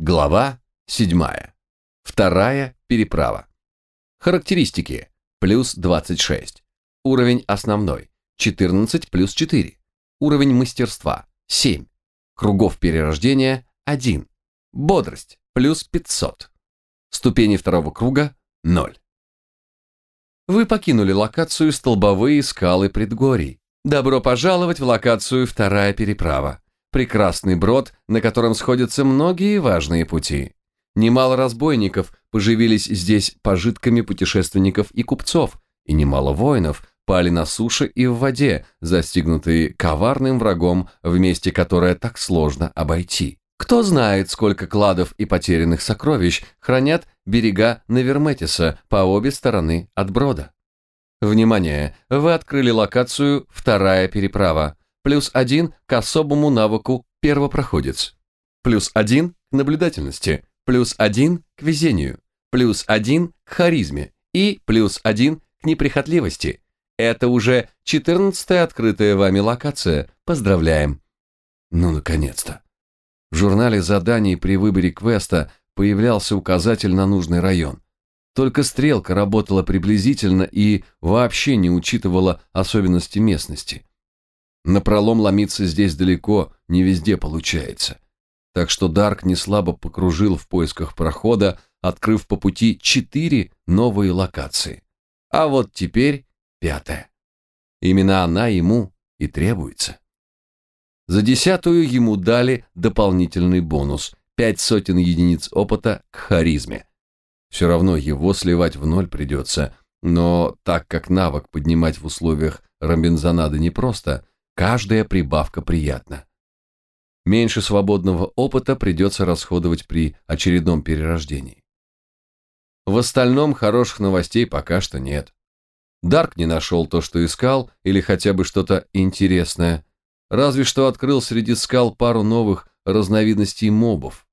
Глава 7. Вторая переправа. Характеристики. Плюс 26. Уровень основной. 14 плюс 4. Уровень мастерства. 7. Кругов перерождения. 1. Бодрость. Плюс 500. Ступени второго круга. 0. Вы покинули локацию «Столбовые скалы предгорий». Добро пожаловать в локацию «Вторая переправа». Прекрасный брод, на котором сходятся многие важные пути. Немало разбойников поживились здесь пожитками путешественников и купцов, и немало воинов пали на суше и в воде, застигнутые коварным врагом, в месте которое так сложно обойти. Кто знает, сколько кладов и потерянных сокровищ хранят берега Наверметиса по обе стороны от брода. Внимание! Вы открыли локацию «Вторая переправа» плюс один к особому навыку первопроходец, плюс один к наблюдательности, плюс один к везению, плюс один к харизме и плюс один к неприхотливости. Это уже четырнадцатая открытая вами локация. Поздравляем. Ну, наконец-то. В журнале заданий при выборе квеста появлялся указатель на нужный район. Только стрелка работала приблизительно и вообще не учитывала особенности местности. На пролом ломиться здесь далеко, не везде получается. Так что Дарк не слабо покружил в поисках прохода, открыв по пути четыре новые локации. А вот теперь пятая. Именно она ему и требуется. За десятую ему дали дополнительный бонус – пять сотен единиц опыта к харизме. Все равно его сливать в ноль придется, но так как навык поднимать в условиях ромбензонады непросто, Каждая прибавка приятна. Меньше свободного опыта придется расходовать при очередном перерождении. В остальном хороших новостей пока что нет. Дарк не нашел то, что искал, или хотя бы что-то интересное. Разве что открыл среди скал пару новых разновидностей мобов.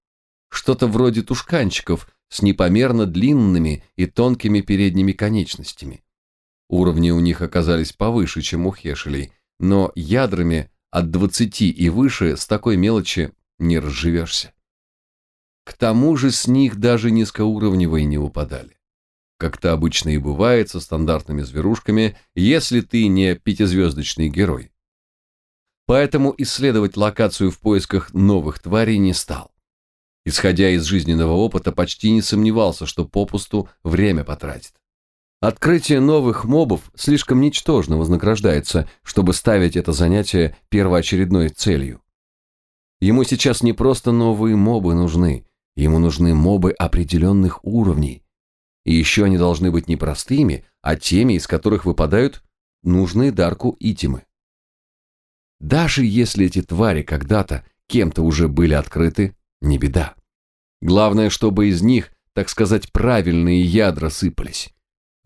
Что-то вроде тушканчиков с непомерно длинными и тонкими передними конечностями. Уровни у них оказались повыше, чем у хешелей, но ядрами от 20 и выше с такой мелочи не разживешься. К тому же с них даже низкоуровневые не выпадали. Как-то обычно и бывает со стандартными зверушками, если ты не пятизвездочный герой. Поэтому исследовать локацию в поисках новых тварей не стал. Исходя из жизненного опыта, почти не сомневался, что попусту время потратит. Открытие новых мобов слишком ничтожно вознаграждается, чтобы ставить это занятие первоочередной целью. Ему сейчас не просто новые мобы нужны, ему нужны мобы определенных уровней. И еще они должны быть не простыми, а теми, из которых выпадают нужные Дарку итимы. Даже если эти твари когда-то кем-то уже были открыты, не беда. Главное, чтобы из них, так сказать, правильные ядра сыпались.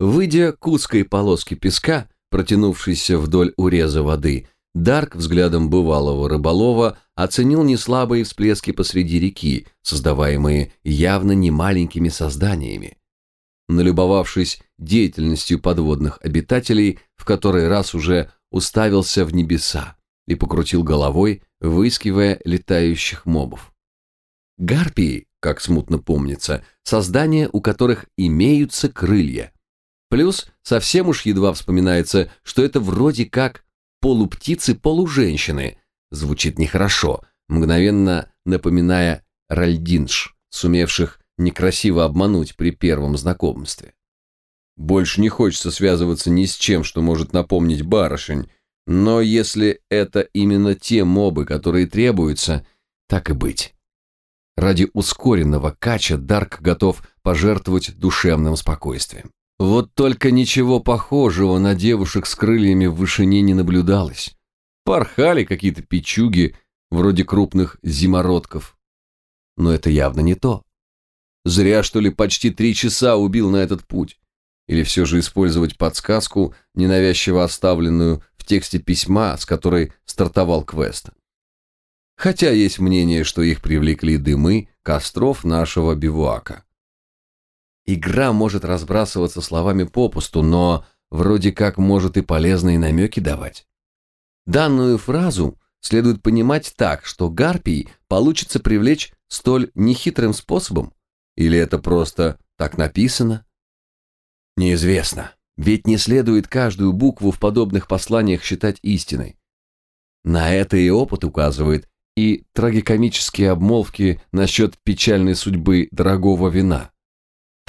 Выйдя к узкой полоске песка, протянувшейся вдоль уреза воды, Дарк взглядом бывалого рыболова оценил неслабые всплески посреди реки, создаваемые явно немаленькими созданиями. Налюбовавшись деятельностью подводных обитателей, в который раз уже уставился в небеса и покрутил головой, выискивая летающих мобов. Гарпии, как смутно помнится, создания, у которых имеются крылья – Плюс совсем уж едва вспоминается, что это вроде как полуптицы-полуженщины. Звучит нехорошо, мгновенно напоминая ральдинш, сумевших некрасиво обмануть при первом знакомстве. Больше не хочется связываться ни с чем, что может напомнить барышень, но если это именно те мобы, которые требуются, так и быть. Ради ускоренного кача Дарк готов пожертвовать душевным спокойствием. Вот только ничего похожего на девушек с крыльями в вышине не наблюдалось. Порхали какие-то печуги, вроде крупных зимородков. Но это явно не то. Зря, что ли, почти три часа убил на этот путь. Или все же использовать подсказку, ненавязчиво оставленную в тексте письма, с которой стартовал квест. Хотя есть мнение, что их привлекли дымы костров нашего бивуака. Игра может разбрасываться словами попусту, но вроде как может и полезные намеки давать. Данную фразу следует понимать так, что гарпий получится привлечь столь нехитрым способом? Или это просто так написано? Неизвестно, ведь не следует каждую букву в подобных посланиях считать истиной. На это и опыт указывает, и трагикомические обмолвки насчет печальной судьбы дорогого вина.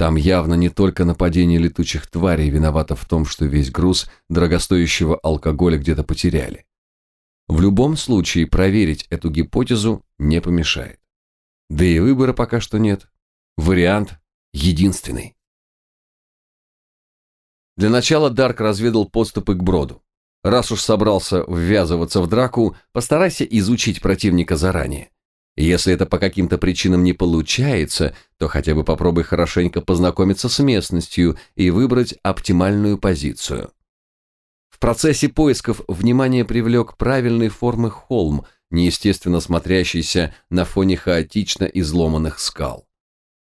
Там явно не только нападение летучих тварей виновато в том, что весь груз дорогостоящего алкоголя где-то потеряли. В любом случае проверить эту гипотезу не помешает. Да и выбора пока что нет. Вариант единственный. Для начала Дарк разведал подступы к броду. Раз уж собрался ввязываться в драку, постарайся изучить противника заранее. Если это по каким-то причинам не получается, то хотя бы попробуй хорошенько познакомиться с местностью и выбрать оптимальную позицию. В процессе поисков внимание привлек правильной формы холм, неестественно смотрящийся на фоне хаотично изломанных скал.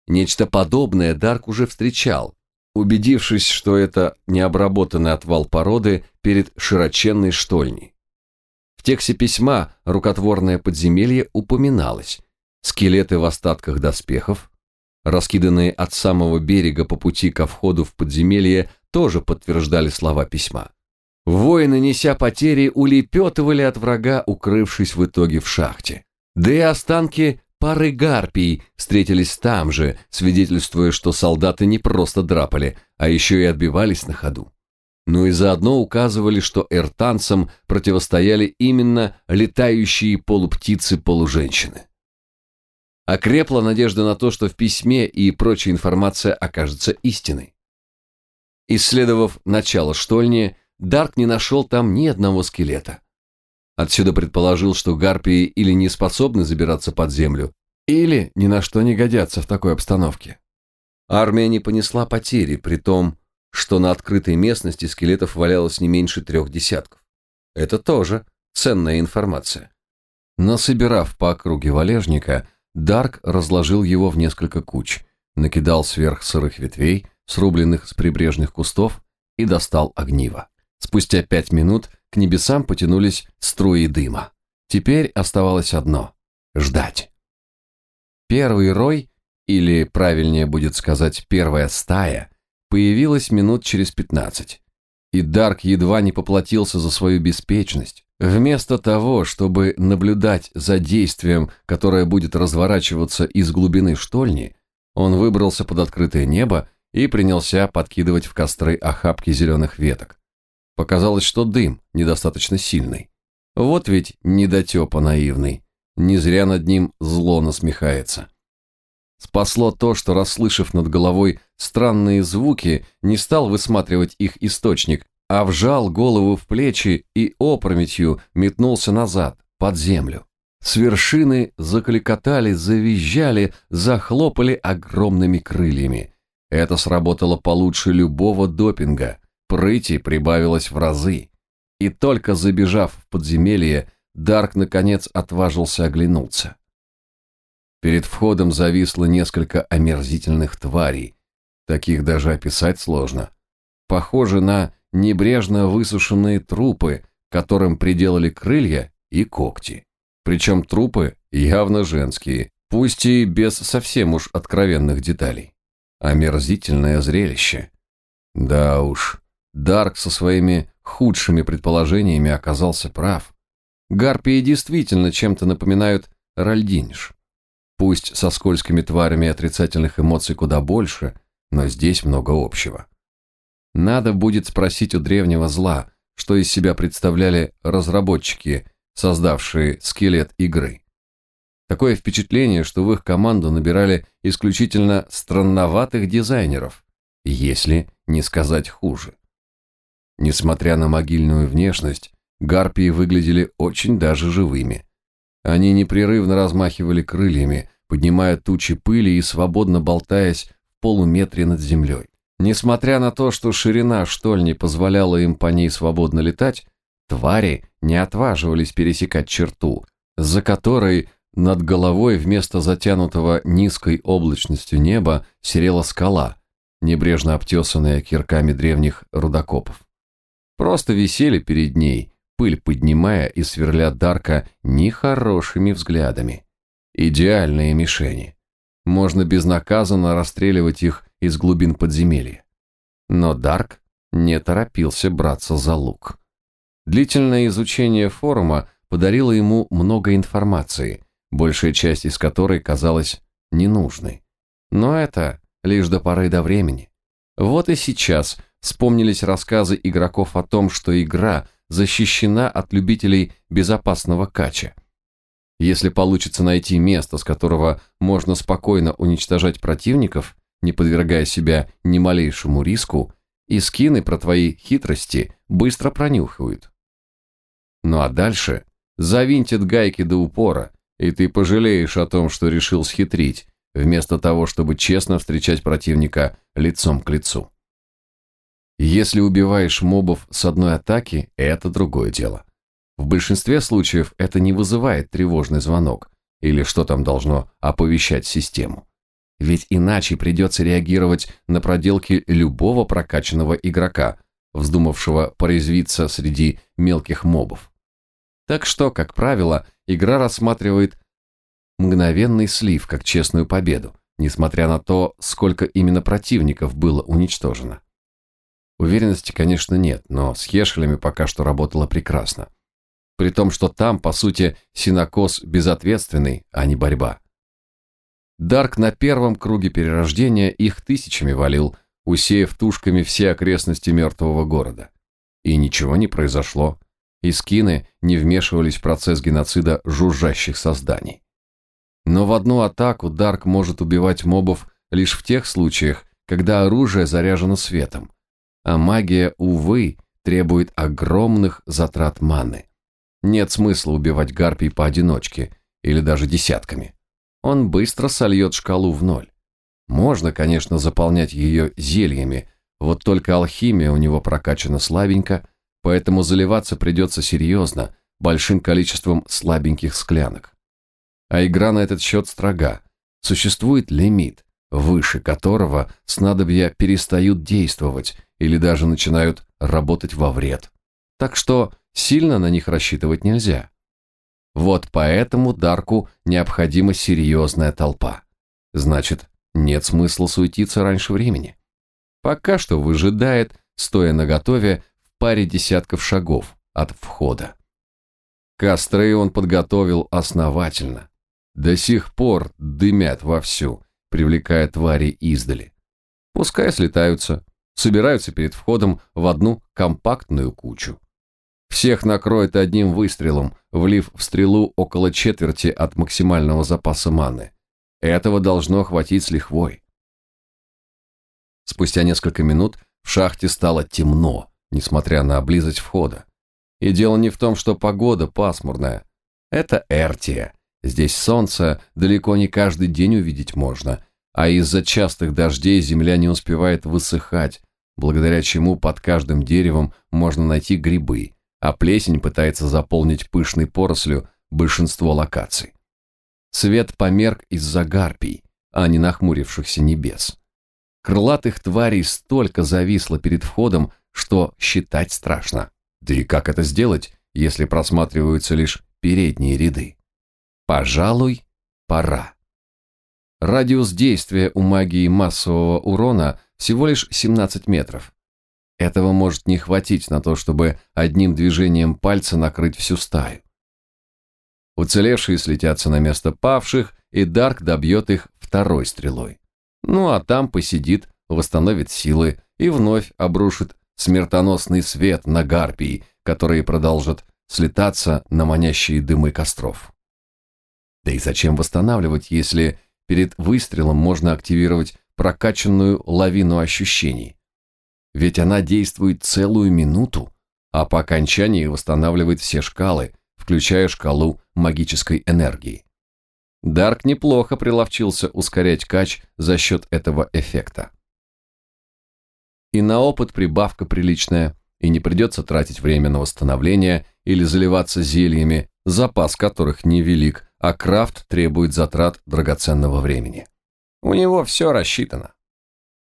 Нечто подобное Дарк уже встречал, убедившись, что это необработанный отвал породы перед широченной штольней. Тексте письма рукотворное подземелье упоминалось. Скелеты в остатках доспехов, раскиданные от самого берега по пути ко входу в подземелье, тоже подтверждали слова письма. Воины, неся потери, улепетывали от врага, укрывшись в итоге в шахте. Да и останки пары гарпий встретились там же, свидетельствуя, что солдаты не просто драпали, а еще и отбивались на ходу. Ну и заодно указывали, что эртанцам противостояли именно летающие полуптицы-полуженщины. Окрепла надежда на то, что в письме и прочая информация окажется истиной. Исследовав начало штольни, Дарк не нашел там ни одного скелета. Отсюда предположил, что гарпии или не способны забираться под землю, или ни на что не годятся в такой обстановке. Армия не понесла потери, при том, что на открытой местности скелетов валялось не меньше трех десятков. Это тоже ценная информация. Насобирав по округе валежника, Дарк разложил его в несколько куч, накидал сверх сырых ветвей, срубленных с прибрежных кустов, и достал огниво. Спустя пять минут к небесам потянулись струи дыма. Теперь оставалось одно — ждать. Первый рой, или правильнее будет сказать первая стая, появилась минут через пятнадцать. И Дарк едва не поплатился за свою беспечность. Вместо того, чтобы наблюдать за действием, которое будет разворачиваться из глубины штольни, он выбрался под открытое небо и принялся подкидывать в костры охапки зеленых веток. Показалось, что дым недостаточно сильный. Вот ведь недотепа наивный. Не зря над ним зло насмехается. Спасло то, что, расслышав над головой странные звуки, не стал высматривать их источник, а вжал голову в плечи и опрометью метнулся назад, под землю. С вершины закликотали, завизжали, захлопали огромными крыльями. Это сработало получше любого допинга прыти прибавилось в разы. И только забежав в подземелье, Дарк наконец отважился оглянуться. Перед входом зависло несколько омерзительных тварей. Таких даже описать сложно. Похоже на небрежно высушенные трупы, которым приделали крылья и когти. Причем трупы явно женские, пусть и без совсем уж откровенных деталей. Омерзительное зрелище. Да уж, Дарк со своими худшими предположениями оказался прав. Гарпии действительно чем-то напоминают ральдиниш. Пусть со скользкими тварями отрицательных эмоций куда больше, но здесь много общего. Надо будет спросить у древнего зла, что из себя представляли разработчики, создавшие скелет игры. Такое впечатление, что в их команду набирали исключительно странноватых дизайнеров, если не сказать хуже. Несмотря на могильную внешность, гарпии выглядели очень даже живыми. Они непрерывно размахивали крыльями, поднимая тучи пыли и свободно болтаясь в полуметре над землей. Несмотря на то, что ширина штольни позволяла им по ней свободно летать, твари не отваживались пересекать черту, за которой над головой вместо затянутого низкой облачностью неба серела скала, небрежно обтесанная кирками древних рудокопов. Просто висели перед ней, пыль поднимая и сверля Дарка нехорошими взглядами. Идеальные мишени. Можно безнаказанно расстреливать их из глубин подземелья. Но Дарк не торопился браться за лук. Длительное изучение форума подарило ему много информации, большая часть из которой казалась ненужной. Но это лишь до поры до времени. Вот и сейчас вспомнились рассказы игроков о том, что игра защищена от любителей безопасного кача. Если получится найти место, с которого можно спокойно уничтожать противников, не подвергая себя ни малейшему риску, и скины про твои хитрости быстро пронюхивают. Ну а дальше завинтят гайки до упора, и ты пожалеешь о том, что решил схитрить, вместо того, чтобы честно встречать противника лицом к лицу. Если убиваешь мобов с одной атаки, это другое дело. В большинстве случаев это не вызывает тревожный звонок, или что там должно оповещать систему. Ведь иначе придется реагировать на проделки любого прокачанного игрока, вздумавшего порезвиться среди мелких мобов. Так что, как правило, игра рассматривает мгновенный слив как честную победу, несмотря на то, сколько именно противников было уничтожено. Уверенности, конечно, нет, но с Хешелями пока что работало прекрасно. При том, что там, по сути, синокос безответственный, а не борьба. Дарк на первом круге перерождения их тысячами валил, усеяв тушками все окрестности мертвого города. И ничего не произошло. И скины не вмешивались в процесс геноцида жужжащих созданий. Но в одну атаку Дарк может убивать мобов лишь в тех случаях, когда оружие заряжено светом, а магия, увы, требует огромных затрат маны. Нет смысла убивать гарпий поодиночке или даже десятками. Он быстро сольет шкалу в ноль. Можно, конечно, заполнять ее зельями, вот только алхимия у него прокачана слабенько, поэтому заливаться придется серьезно, большим количеством слабеньких склянок. А игра на этот счет строга. Существует лимит, выше которого снадобья перестают действовать или даже начинают работать во вред. Так что сильно на них рассчитывать нельзя. Вот поэтому Дарку необходима серьезная толпа. Значит, нет смысла суетиться раньше времени. Пока что выжидает, стоя наготове в паре десятков шагов от входа. Костры он подготовил основательно. До сих пор дымят вовсю, привлекая твари издали. Пускай слетаются, собираются перед входом в одну компактную кучу. Всех накроет одним выстрелом, влив в стрелу около четверти от максимального запаса маны. Этого должно хватить с лихвой. Спустя несколько минут в шахте стало темно, несмотря на близость входа. И дело не в том, что погода пасмурная. Это Эртия. Здесь солнце далеко не каждый день увидеть можно, а из-за частых дождей земля не успевает высыхать, благодаря чему под каждым деревом можно найти грибы, а плесень пытается заполнить пышной порослью большинство локаций. Свет померк из-за гарпий, а не нахмурившихся небес. Крылатых тварей столько зависло перед входом, что считать страшно. Да и как это сделать, если просматриваются лишь передние ряды? Пожалуй, пора. Радиус действия у магии массового урона всего лишь 17 метров. Этого может не хватить на то, чтобы одним движением пальца накрыть всю стаю. Уцелевшие слетятся на место павших, и Дарк добьет их второй стрелой. Ну а там посидит, восстановит силы и вновь обрушит смертоносный свет на гарпии, которые продолжат слетаться на манящие дымы костров. Да и зачем восстанавливать, если перед выстрелом можно активировать прокачанную лавину ощущений? ведь она действует целую минуту, а по окончании восстанавливает все шкалы, включая шкалу магической энергии. Дарк неплохо приловчился ускорять кач за счет этого эффекта. И на опыт прибавка приличная, и не придется тратить время на восстановление или заливаться зельями, запас которых невелик, а крафт требует затрат драгоценного времени. У него все рассчитано.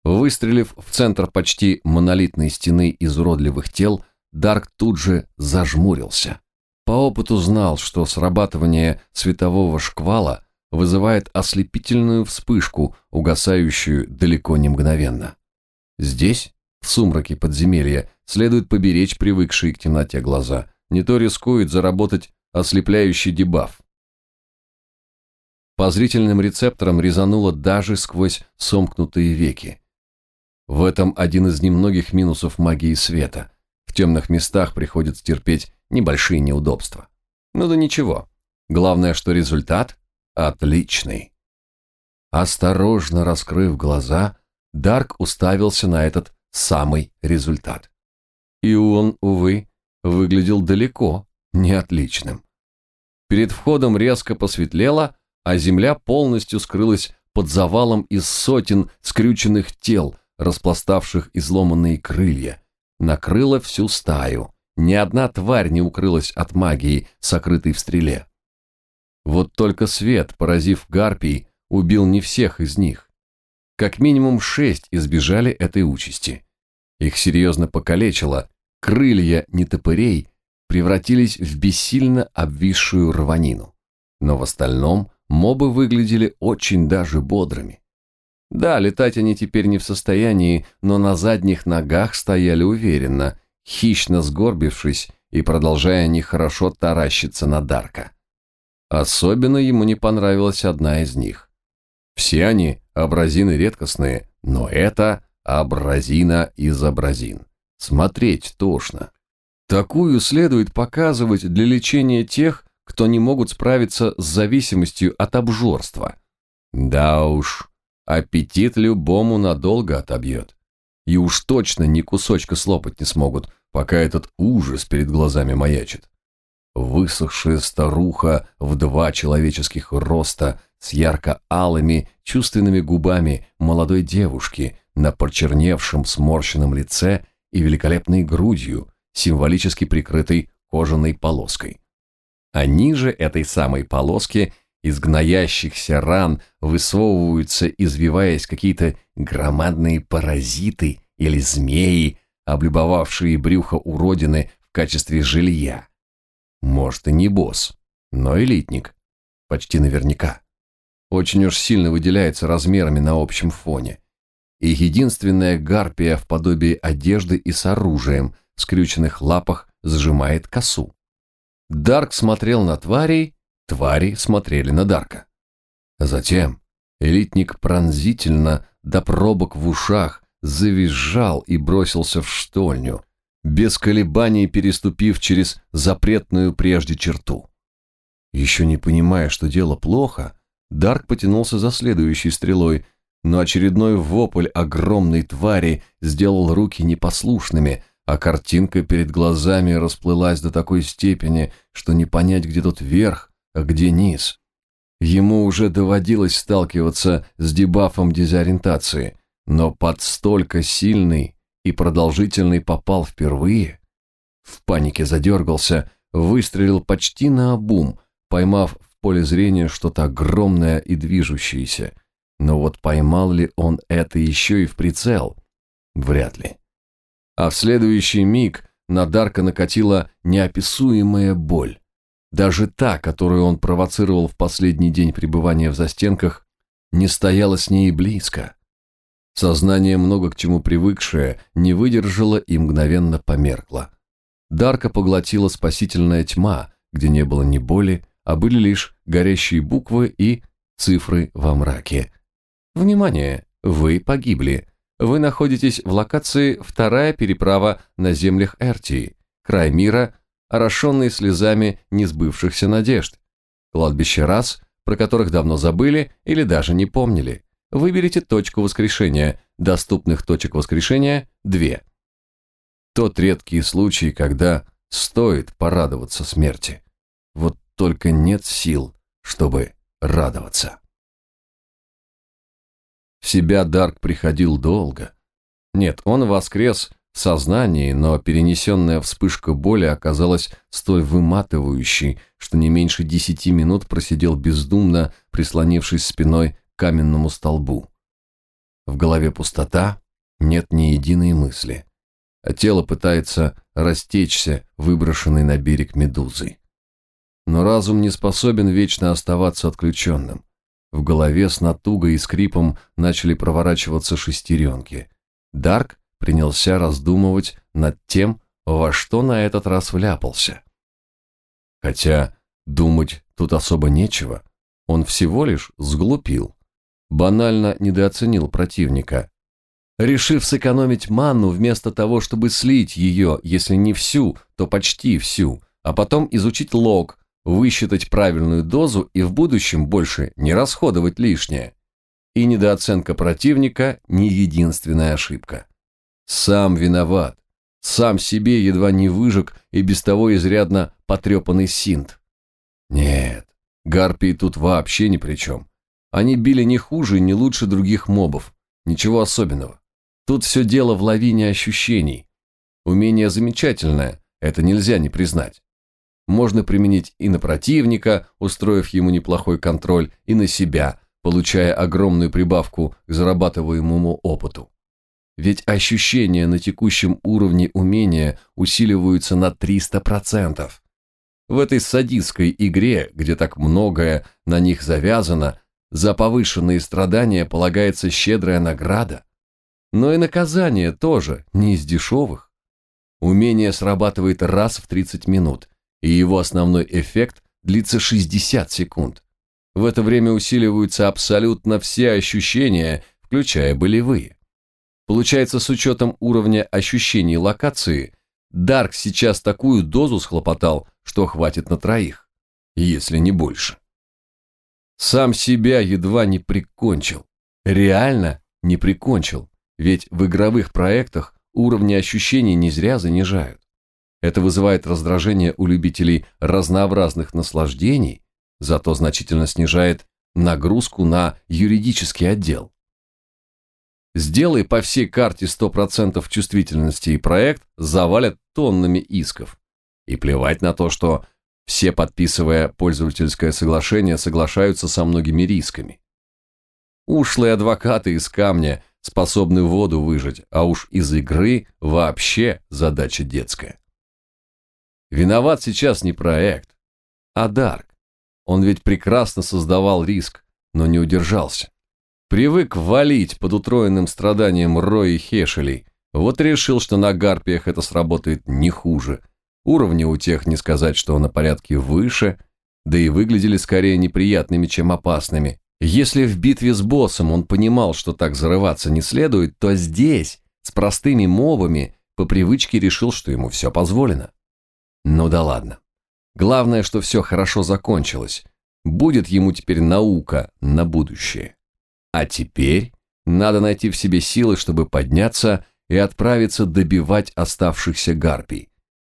Выстрелив в центр почти монолитной стены из уродливых тел, Дарк тут же зажмурился. По опыту знал, что срабатывание светового шквала вызывает ослепительную вспышку, угасающую далеко не мгновенно. Здесь, в сумраке подземелья, следует поберечь привыкшие к темноте глаза, не то рискует заработать ослепляющий дебаф. По зрительным рецепторам резануло даже сквозь сомкнутые веки. В этом один из немногих минусов магии света. В темных местах приходится терпеть небольшие неудобства. Ну да ничего. Главное, что результат отличный. Осторожно раскрыв глаза, Дарк уставился на этот самый результат. И он, увы, выглядел далеко не отличным. Перед входом резко посветлело, а земля полностью скрылась под завалом из сотен скрюченных тел, распластавших изломанные крылья. Накрыла всю стаю. Ни одна тварь не укрылась от магии, сокрытой в стреле. Вот только свет, поразив гарпий, убил не всех из них. Как минимум шесть избежали этой участи. Их серьезно покалечило, крылья нетопырей превратились в бессильно обвисшую рванину. Но в остальном мобы выглядели очень даже бодрыми. Да, летать они теперь не в состоянии, но на задних ногах стояли уверенно, хищно сгорбившись и продолжая нехорошо таращиться на Дарка. Особенно ему не понравилась одна из них. Все они абразины редкостные, но это абразина из абразин. Смотреть тошно. Такую следует показывать для лечения тех, кто не могут справиться с зависимостью от обжорства. Да уж, аппетит любому надолго отобьет. И уж точно ни кусочка слопать не смогут, пока этот ужас перед глазами маячит. Высохшая старуха в два человеческих роста с ярко-алыми чувственными губами молодой девушки на почерневшем сморщенном лице и великолепной грудью, символически прикрытой кожаной полоской. А ниже этой самой полоски из гноящихся ран высовываются, извиваясь какие-то громадные паразиты или змеи, облюбовавшие брюхо уродины в качестве жилья. Может и не босс, но элитник. Почти наверняка. Очень уж сильно выделяется размерами на общем фоне. И единственная гарпия в подобии одежды и с оружием, в скрюченных лапах, сжимает косу. Дарк смотрел на тварей, твари смотрели на Дарка. Затем элитник пронзительно, до пробок в ушах, завизжал и бросился в штольню, без колебаний переступив через запретную прежде черту. Еще не понимая, что дело плохо, Дарк потянулся за следующей стрелой, но очередной вопль огромной твари сделал руки непослушными, а картинка перед глазами расплылась до такой степени, что не понять, где тут верх, а где низ. Ему уже доводилось сталкиваться с дебафом дезориентации, но под столько сильный и продолжительный попал впервые. В панике задергался, выстрелил почти на обум, поймав в поле зрения что-то огромное и движущееся. Но вот поймал ли он это еще и в прицел? Вряд ли. А в следующий миг на Дарка накатила неописуемая боль. Даже та, которую он провоцировал в последний день пребывания в застенках, не стояла с ней близко. Сознание, много к чему привыкшее, не выдержало и мгновенно померкло. Дарка поглотила спасительная тьма, где не было ни боли, а были лишь горящие буквы и цифры во мраке. Внимание! Вы погибли. Вы находитесь в локации «Вторая переправа на землях Эртии», край мира, орошенный слезами несбывшихся надежд. Кладбище рас, про которых давно забыли или даже не помнили. Выберите точку воскрешения. Доступных точек воскрешения – две. Тот редкий случай, когда стоит порадоваться смерти. Вот только нет сил, чтобы радоваться. В себя Дарк приходил долго. Нет, он воскрес в сознании, но перенесенная вспышка боли оказалась столь выматывающей, что не меньше десяти минут просидел бездумно, прислонившись спиной каменному столбу. В голове пустота, нет ни единой мысли, а тело пытается растечься, выброшенной на берег медузой. Но разум не способен вечно оставаться отключенным. В голове с натугой и скрипом начали проворачиваться шестеренки. Дарк принялся раздумывать над тем, во что на этот раз вляпался. Хотя думать тут особо нечего, он всего лишь сглупил, банально недооценил противника. Решив сэкономить манну вместо того, чтобы слить ее, если не всю, то почти всю, а потом изучить лог, высчитать правильную дозу и в будущем больше не расходовать лишнее. И недооценка противника не единственная ошибка. Сам виноват. Сам себе едва не выжег и без того изрядно потрепанный синт. Нет, гарпии тут вообще ни при чем. Они били не хуже и не лучше других мобов. Ничего особенного. Тут все дело в лавине ощущений. Умение замечательное, это нельзя не признать можно применить и на противника, устроив ему неплохой контроль, и на себя, получая огромную прибавку к зарабатываемому опыту. Ведь ощущения на текущем уровне умения усиливаются на 300%. В этой садистской игре, где так многое на них завязано, за повышенные страдания полагается щедрая награда. Но и наказание тоже не из дешевых. Умение срабатывает раз в 30 минут, и его основной эффект длится 60 секунд. В это время усиливаются абсолютно все ощущения, включая болевые. Получается, с учетом уровня ощущений локации, Дарк сейчас такую дозу схлопотал, что хватит на троих, если не больше. Сам себя едва не прикончил. Реально не прикончил, ведь в игровых проектах уровни ощущений не зря занижают. Это вызывает раздражение у любителей разнообразных наслаждений, зато значительно снижает нагрузку на юридический отдел. Сделай по всей карте 100% чувствительности и проект завалят тоннами исков. И плевать на то, что все, подписывая пользовательское соглашение, соглашаются со многими рисками. Ушлые адвокаты из камня способны воду выжать, а уж из игры вообще задача детская. Виноват сейчас не проект, а Дарк. Он ведь прекрасно создавал риск, но не удержался. Привык валить под утроенным страданием Рои Хешелей. Вот решил, что на гарпиях это сработает не хуже. Уровни у тех не сказать, что на порядке выше, да и выглядели скорее неприятными, чем опасными. Если в битве с боссом он понимал, что так зарываться не следует, то здесь, с простыми мобами, по привычке решил, что ему все позволено. Ну да ладно. Главное, что все хорошо закончилось. Будет ему теперь наука на будущее. А теперь надо найти в себе силы, чтобы подняться и отправиться добивать оставшихся гарпий.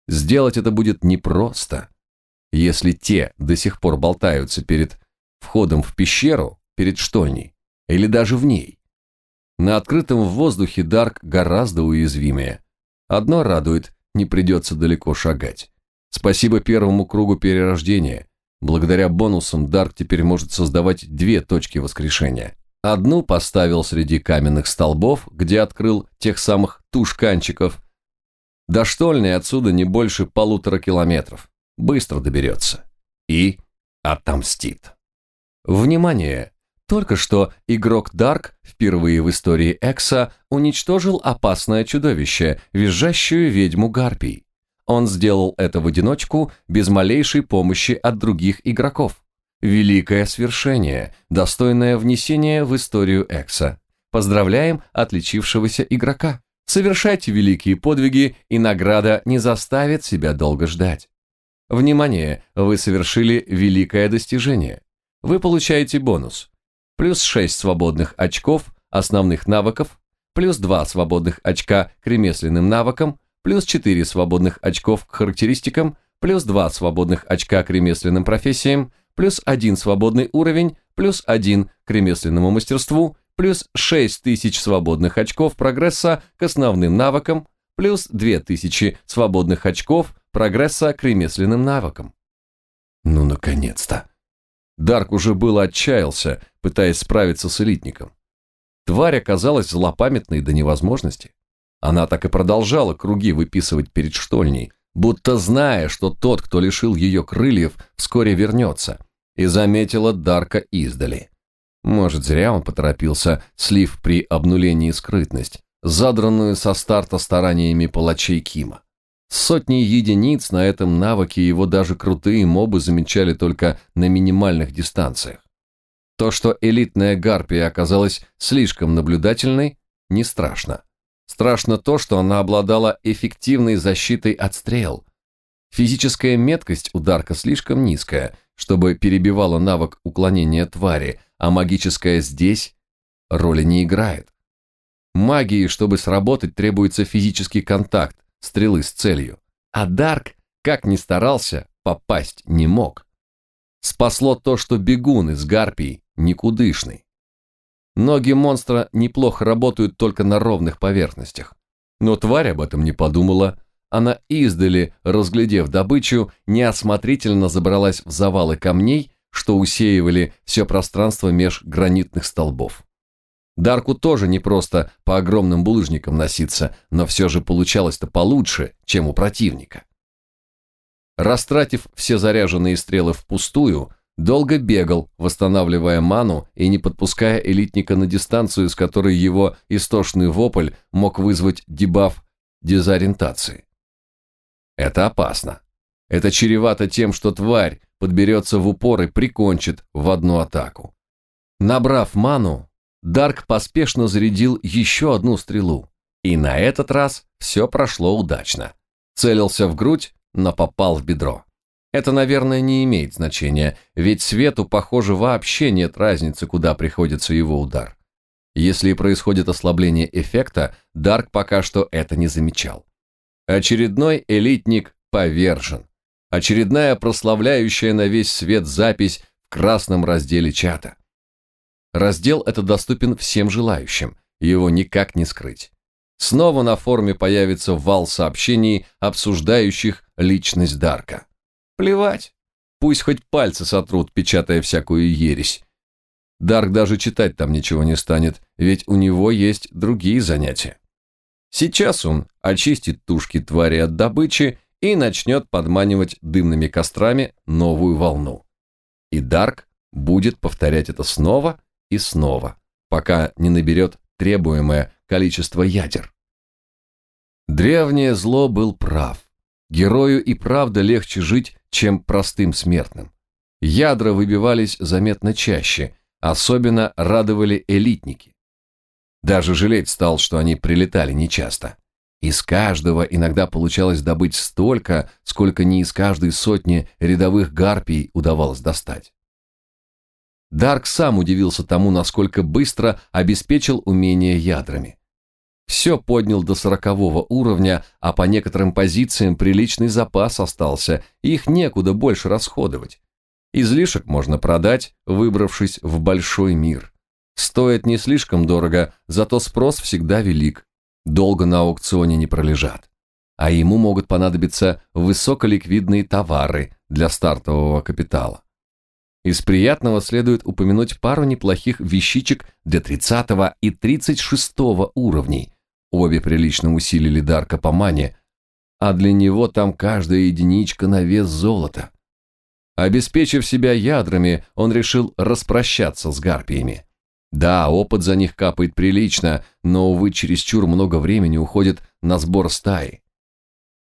Сделать это будет непросто. Если те до сих пор болтаются перед входом в пещеру, перед штольней, или даже в ней. На открытом воздухе Дарк гораздо уязвимее. Одно радует, не придется далеко шагать. Спасибо первому кругу перерождения. Благодаря бонусам Дарк теперь может создавать две точки воскрешения. Одну поставил среди каменных столбов, где открыл тех самых тушканчиков. До штольной отсюда не больше полутора километров. Быстро доберется. И отомстит. Внимание! Только что игрок Дарк впервые в истории Экса уничтожил опасное чудовище, визжащую ведьму Гарпий. Он сделал это в одиночку, без малейшей помощи от других игроков. Великое свершение, достойное внесения в историю Экса. Поздравляем отличившегося игрока. Совершайте великие подвиги, и награда не заставит себя долго ждать. Внимание, вы совершили великое достижение. Вы получаете бонус. Плюс 6 свободных очков основных навыков, плюс 2 свободных очка к ремесленным навыкам, плюс 4 свободных очков к характеристикам, плюс 2 свободных очка к ремесленным профессиям, плюс 1 свободный уровень, плюс 1 к ремесленному мастерству, плюс 6000 свободных очков прогресса к основным навыкам, плюс 2000 свободных очков прогресса к ремесленным навыкам. Ну, наконец-то. Дарк уже было отчаялся, пытаясь справиться с элитником. Тварь оказалась злопамятной до невозможности. Она так и продолжала круги выписывать перед штольней, будто зная, что тот, кто лишил ее крыльев, вскоре вернется, и заметила Дарка издали. Может, зря он поторопился, слив при обнулении скрытность, задранную со старта стараниями палачей Кима. Сотни единиц на этом навыке его даже крутые мобы замечали только на минимальных дистанциях. То, что элитная гарпия оказалась слишком наблюдательной, не страшно. Страшно то, что она обладала эффективной защитой от стрел. Физическая меткость у Дарка слишком низкая, чтобы перебивала навык уклонения твари, а магическая здесь роли не играет. Магии, чтобы сработать, требуется физический контакт, стрелы с целью. А Дарк, как ни старался, попасть не мог. Спасло то, что бегун из гарпий никудышный. Ноги монстра неплохо работают только на ровных поверхностях. Но тварь об этом не подумала. Она издали, разглядев добычу, неосмотрительно забралась в завалы камней, что усеивали все пространство меж гранитных столбов. Дарку тоже не просто по огромным булыжникам носиться, но все же получалось-то получше, чем у противника. Растратив все заряженные стрелы впустую, долго бегал, восстанавливая ману и не подпуская элитника на дистанцию, с которой его истошный вопль мог вызвать дебаф дезориентации. Это опасно. Это чревато тем, что тварь подберется в упор и прикончит в одну атаку. Набрав ману, Дарк поспешно зарядил еще одну стрелу. И на этот раз все прошло удачно. Целился в грудь, но попал в бедро. Это, наверное, не имеет значения, ведь Свету, похоже, вообще нет разницы, куда приходится его удар. Если и происходит ослабление эффекта, Дарк пока что это не замечал. Очередной элитник повержен. Очередная прославляющая на весь свет запись в красном разделе чата. Раздел этот доступен всем желающим, его никак не скрыть. Снова на форуме появится вал сообщений, обсуждающих личность Дарка. Плевать. Пусть хоть пальцы сотрут, печатая всякую ересь. Дарк даже читать там ничего не станет, ведь у него есть другие занятия. Сейчас он очистит тушки твари от добычи и начнет подманивать дымными кострами новую волну. И Дарк будет повторять это снова и снова, пока не наберет требуемое количество ядер. Древнее зло был прав. Герою и правда легче жить, чем простым смертным. Ядра выбивались заметно чаще, особенно радовали элитники. Даже жалеть стал, что они прилетали нечасто. Из каждого иногда получалось добыть столько, сколько не из каждой сотни рядовых гарпий удавалось достать. Дарк сам удивился тому, насколько быстро обеспечил умение ядрами. Все поднял до сорокового уровня, а по некоторым позициям приличный запас остался, их некуда больше расходовать. Излишек можно продать, выбравшись в большой мир. Стоит не слишком дорого, зато спрос всегда велик. Долго на аукционе не пролежат. А ему могут понадобиться высоколиквидные товары для стартового капитала. Из приятного следует упомянуть пару неплохих вещичек для 30 и 36 уровней, Обе прилично усилили Дарка по мане, а для него там каждая единичка на вес золота. Обеспечив себя ядрами, он решил распрощаться с гарпиями. Да, опыт за них капает прилично, но, увы, чересчур много времени уходит на сбор стаи.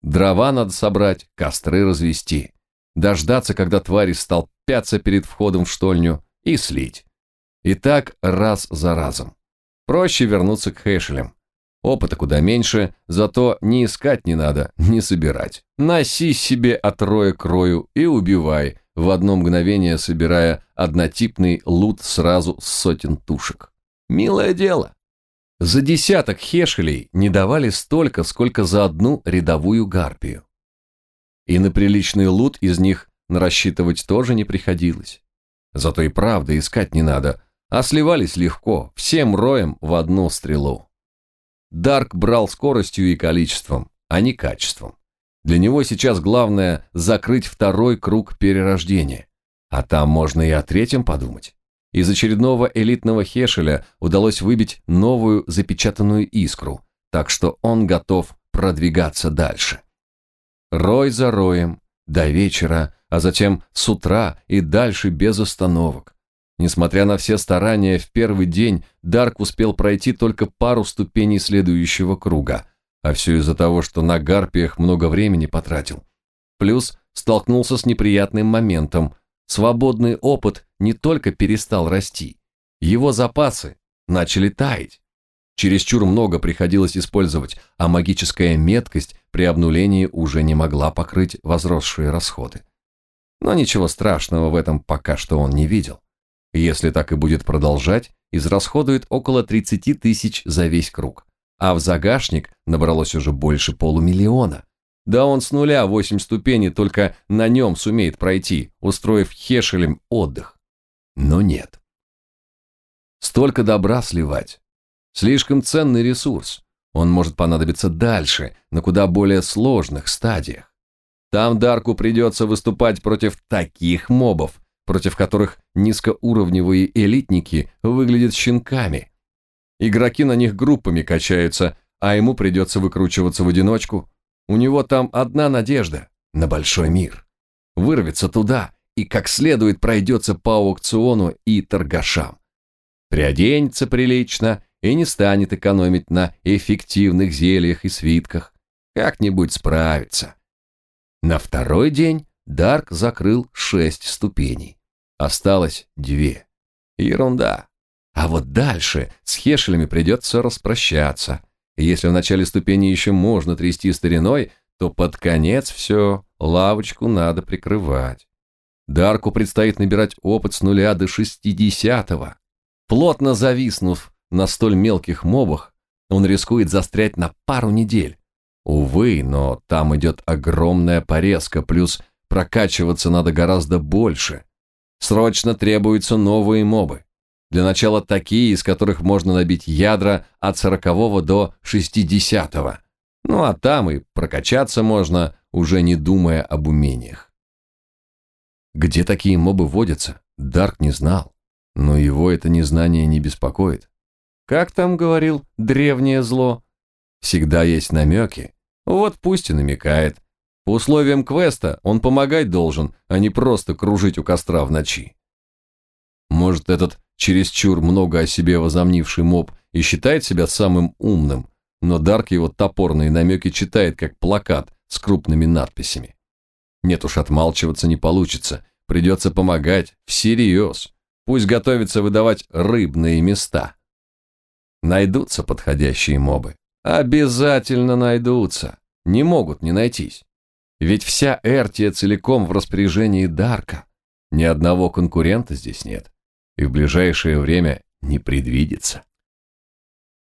Дрова надо собрать, костры развести, дождаться, когда твари столпятся перед входом в штольню, и слить. И так раз за разом. Проще вернуться к Хэшелям. Опыта куда меньше, зато не искать не надо, не собирать. Носи себе от роя к рою и убивай, в одно мгновение собирая однотипный лут сразу с сотен тушек. Милое дело. За десяток хешелей не давали столько, сколько за одну рядовую гарпию. И на приличный лут из них рассчитывать тоже не приходилось. Зато и правда искать не надо, а сливались легко, всем роем в одну стрелу. Дарк брал скоростью и количеством, а не качеством. Для него сейчас главное закрыть второй круг перерождения. А там можно и о третьем подумать. Из очередного элитного Хешеля удалось выбить новую запечатанную искру, так что он готов продвигаться дальше. Рой за роем, до вечера, а затем с утра и дальше без остановок. Несмотря на все старания, в первый день Дарк успел пройти только пару ступеней следующего круга, а все из-за того, что на гарпиях много времени потратил. Плюс столкнулся с неприятным моментом. Свободный опыт не только перестал расти, его запасы начали таять. Чересчур много приходилось использовать, а магическая меткость при обнулении уже не могла покрыть возросшие расходы. Но ничего страшного в этом пока что он не видел. Если так и будет продолжать, израсходует около 30 тысяч за весь круг, а в загашник набралось уже больше полумиллиона. Да он с нуля 8 ступеней только на нем сумеет пройти, устроив Хешелем отдых. Но нет. Столько добра сливать. Слишком ценный ресурс. Он может понадобиться дальше, на куда более сложных стадиях. Там Дарку придется выступать против таких мобов, против которых низкоуровневые элитники выглядят щенками. Игроки на них группами качаются, а ему придется выкручиваться в одиночку. У него там одна надежда – на большой мир. Вырвется туда и как следует пройдется по аукциону и торгашам. Приоденется прилично и не станет экономить на эффективных зельях и свитках. Как-нибудь справится. На второй день Дарк закрыл шесть ступеней. Осталось две. Ерунда. А вот дальше с хешелями придется распрощаться. если в начале ступени еще можно трясти стариной, то под конец все, лавочку надо прикрывать. Дарку предстоит набирать опыт с нуля до шестидесятого. Плотно зависнув на столь мелких мобах, он рискует застрять на пару недель. Увы, но там идет огромная порезка, плюс прокачиваться надо гораздо больше. Срочно требуются новые мобы. Для начала такие, из которых можно набить ядра от 40 до 60. -го. Ну а там и прокачаться можно, уже не думая об умениях. Где такие мобы водятся, Дарк не знал, но его это незнание не беспокоит. Как там говорил древнее зло? Всегда есть намеки. Вот пусть и намекает. По условиям квеста он помогать должен, а не просто кружить у костра в ночи. Может, этот чересчур много о себе возомнивший моб и считает себя самым умным, но Дарк его топорные намеки читает как плакат с крупными надписями. Нет уж, отмалчиваться не получится, придется помогать, всерьез. Пусть готовится выдавать рыбные места. Найдутся подходящие мобы. Обязательно найдутся. Не могут не найтись. Ведь вся Эртия целиком в распоряжении Дарка. Ни одного конкурента здесь нет. И в ближайшее время не предвидится.